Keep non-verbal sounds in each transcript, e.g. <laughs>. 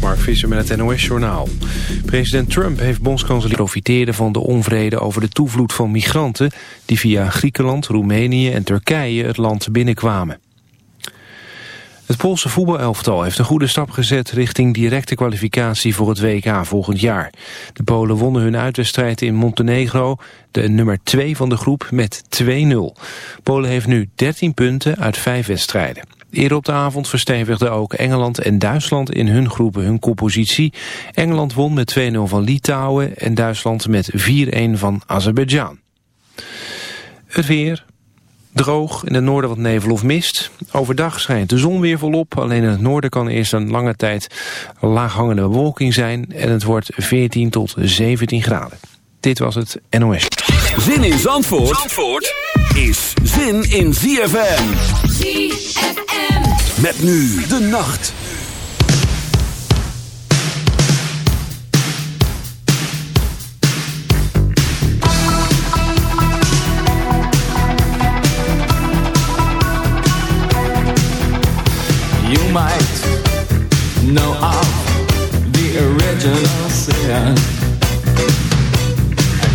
Mark Visser met het NOS-journaal. President Trump heeft bondskanselier profiteerde van de onvrede over de toevloed van migranten... die via Griekenland, Roemenië en Turkije het land binnenkwamen. Het Poolse voetbalelftal heeft een goede stap gezet richting directe kwalificatie voor het WK volgend jaar. De Polen wonnen hun uitwedstrijd in Montenegro, de nummer 2 van de groep, met 2-0. Polen heeft nu 13 punten uit 5 wedstrijden. Eerder op de avond verstevigden ook Engeland en Duitsland in hun groepen hun compositie. Engeland won met 2-0 van Litouwen en Duitsland met 4-1 van Azerbeidzjan. Het weer, Droog, in het noorden wat nevel of mist. Overdag schijnt de zon weer volop. Alleen in het noorden kan eerst een lange tijd laaghangende bewolking zijn. En het wordt 14 tot 17 graden. Dit was het NOS. Zin in Zandvoort, Zandvoort is zin in ZFM. ZFM. Met nu de nacht. You might know of the original sin.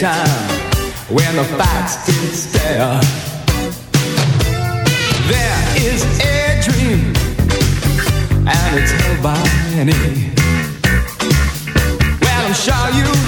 Time when the facts did stare. There is a dream, and it's held by many. Well, I'm sure you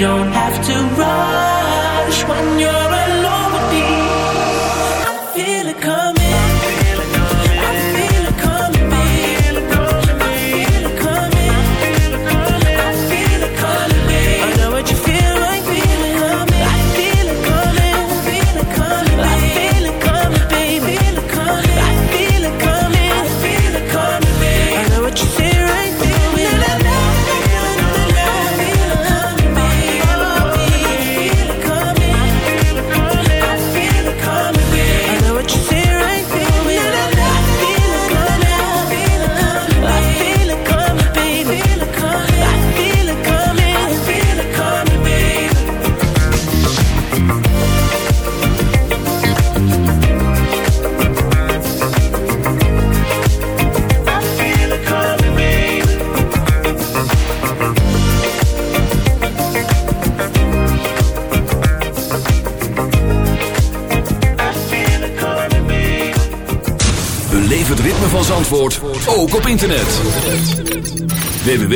don't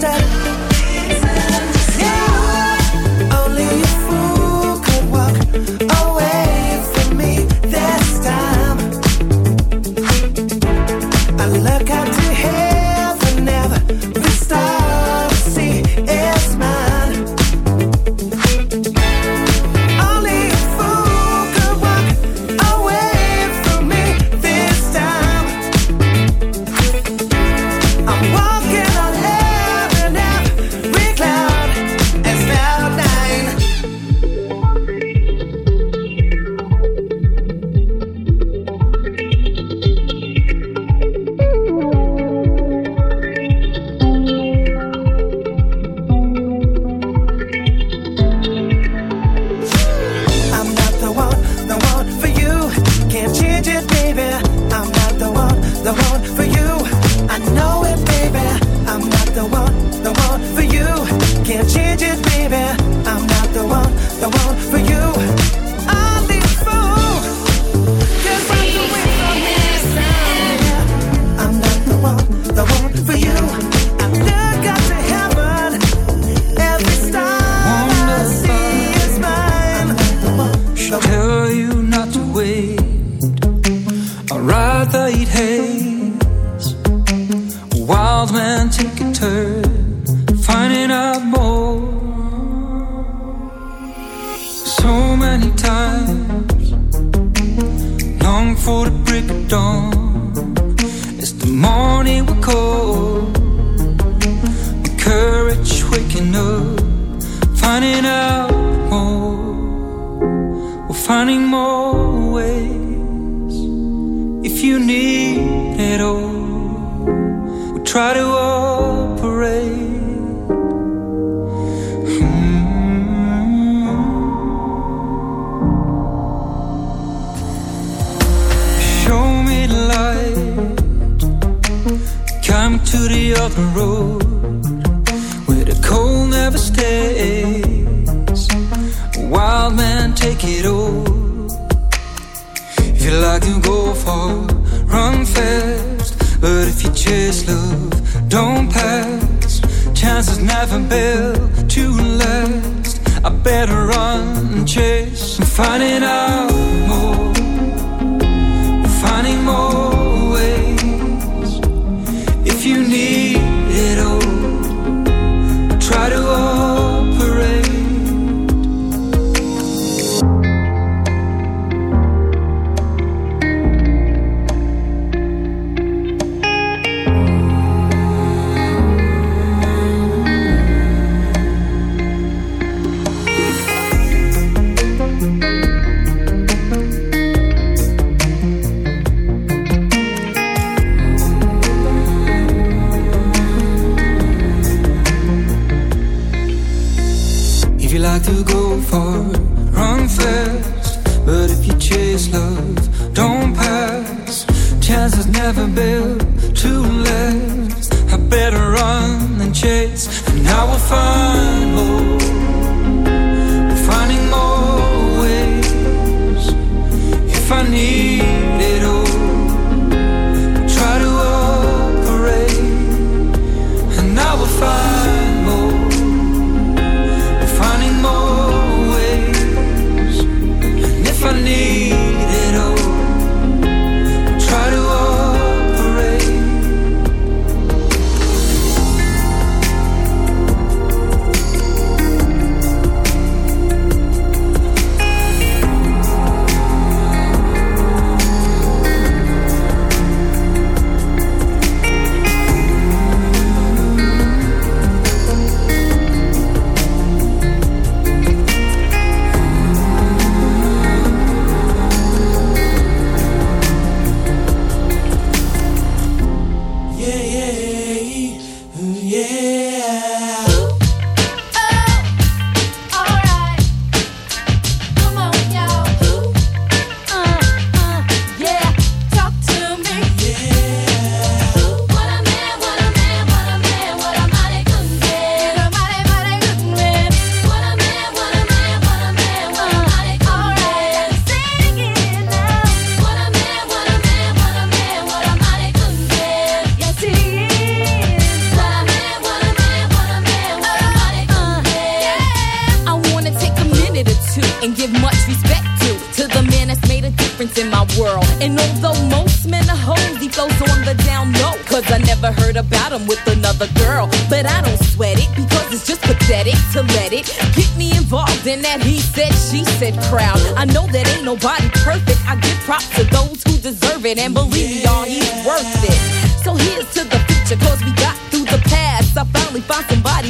Clearly finding more ways if you need it all. We try to operate. Hmm. Come to the other road where the cold never stays. A wild man, take it all. I can go far, run fast. But if you chase love, don't pass. Chances never build to last. I better run and chase. I'm finding out.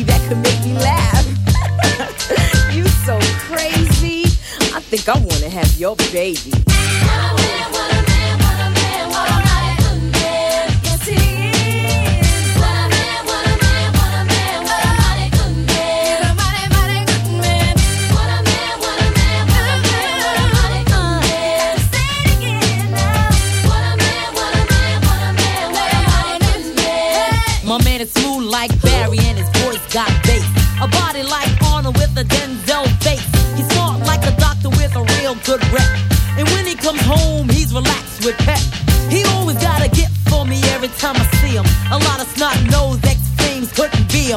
that could make me laugh. <laughs> you so crazy. I think I want to have your baby.